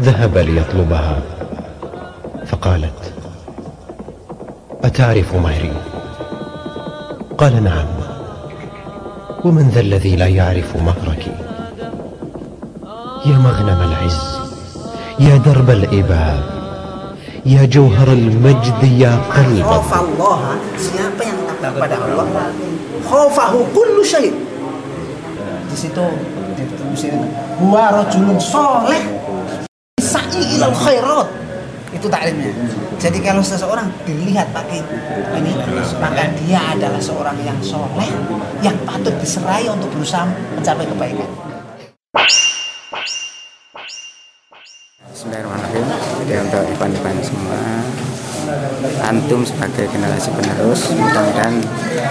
ذهب ليطلبها. فقالت أتعرف مهري قال نعم. ومن ذا الذي لا يعرف مهرك؟ يا مغنم العز يا درب الإباء يا جوهر المجد يا قلب Khawfallah Siapa yang takut pada Allah Khawfahu kullu syait Di situ ditulisin Huwa rajulun soleh. Sa'i ilal khairat Itu taklimnya Jadi kalau seseorang dilihat pakai ini Maka dia adalah seorang yang soleh Yang patut diserai untuk berusaha mencapai kebaikan Bismillahirrahmanirrahim. Jadi untuk Ipan-Ipan semua, antum sebagai generasi penerus, mudah-mudahan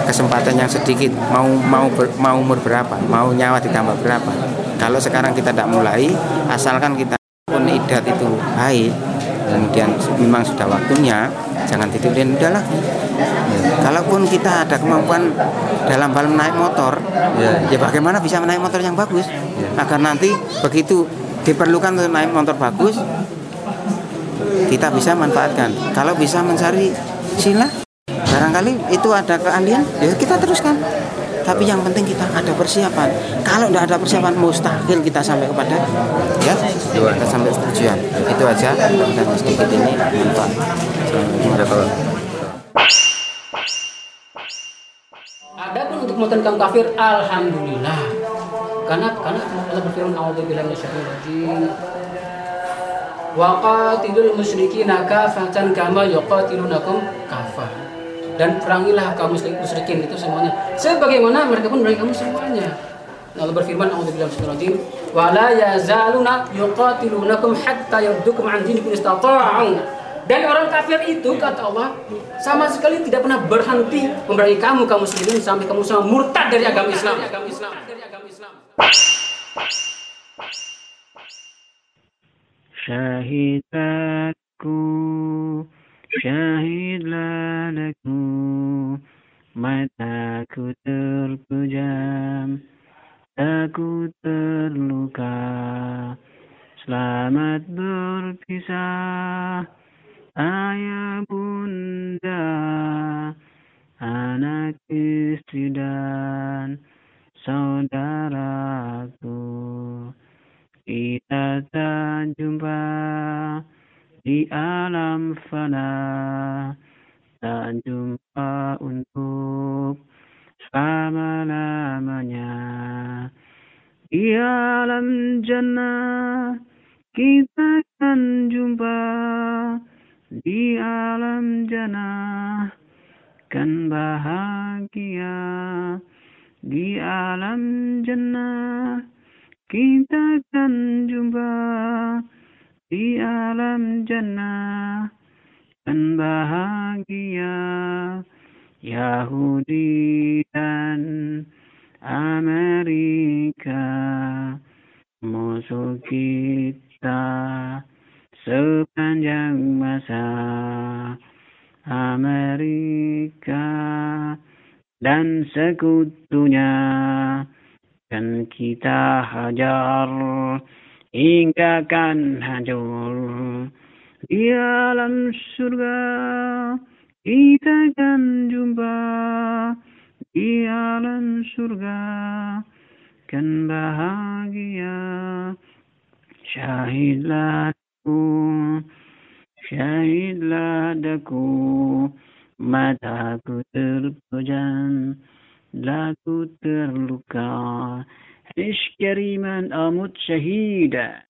kesempatan yang sedikit mau mau ber, mau umur berapa, mau nyawa ditambah berapa. Kalau sekarang kita tidak mulai, asalkan kita idat itu baik, kemudian memang sudah waktunya, jangan ditunda udah lagi. Kalaupun kita ada kemampuan dalam hal naik motor, ya. bagaimana bisa menaik motor yang bagus, agar nanti begitu diperlukan untuk naik motor bagus kita bisa manfaatkan. Kalau bisa mencari sila barangkali itu ada keahlian ya kita teruskan tapi yang penting kita ada persiapan kalau tidak ada persiapan mustahil kita sampai kepada ya kita sampai tujuan itu aja dan sedikit ini manfaat Adapun untuk mengatakan kafir, alhamdulillah. Karena karena Allah berfirman a'udzubillahi minasyaitonir rajim. Wa qatilul musyrikina kafatan kama yuqatilunakum kafah. Dan perangilah kaum musyrik musyrikin itu semuanya sebagaimana mereka pun merangi kamu semuanya. Allah berfirman minasyaitonir rajim wa la yazaluna yuqatilunakum hatta yardukum an dinikum istata'u. Dan orang kafir itu kata Allah sama sekali tidak pernah berhenti memerangi kamu kaum muslimin sampai kamu semua murtad dari agama Islam. Agama Islam. Agama Islam. Syahidku Syahidlah aku Mataku terpejam Aku terluka Selamat berpisah Ayah bunda Anak istri dan Saudaraku kita tak jumpa di alam fana. Tak jumpa untuk selama-lamanya. Di alam jannah kita akan jumpa. Di alam jannah kan bahagia. Di alam jannah kita akan jumpa di alam jannah dan bahagia Yahudi dan Amerika. Musuh kita sepanjang masa Amerika dan sekutunya. Dan kita hajar hingga kan hancur di alam surga kita akan jumpa. Di alam surga kan bahagia syahidlah aku syahidlah daku mataku terpejam laku terluka إيش كريما؟ آموت شهيدا.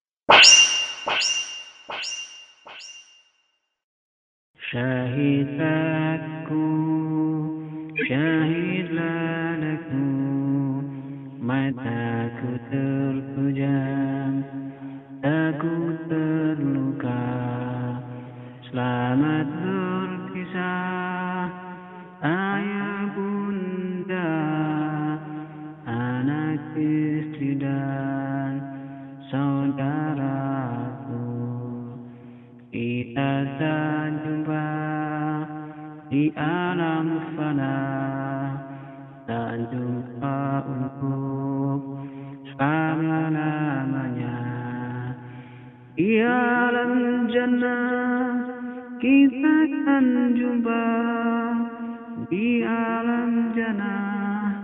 شاهد لا تكون شاهد لا نكون متى كثرت jam aku terluka saudaraku. Kita tak jumpa di alam fana. Tak jumpa untuk selama-lamanya di alam jannah kita akan jumpa. Di alam jannah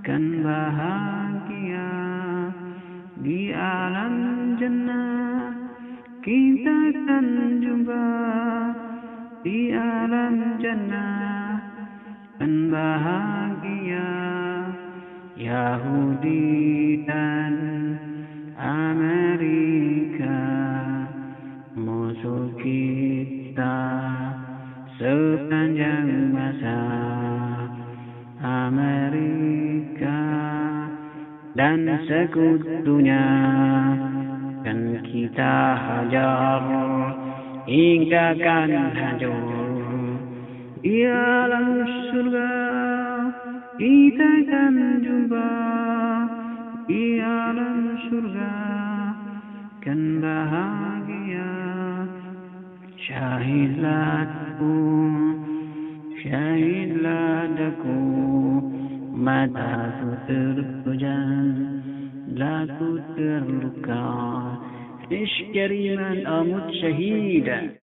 kan bahagia. Di alam kita akan jumpa di alam jannah. Kan bahagia Yahudi dan Amerika. Musuh kita sepanjang masa. Amerika dan sekutunya kan kita hajar hingga kan hancur di alam surga kita akan jumpa di alam surga kan bahagia syahidlah aku syahidlah daku mataku terpejam لا تترك عشق كريما أموت شهيدا.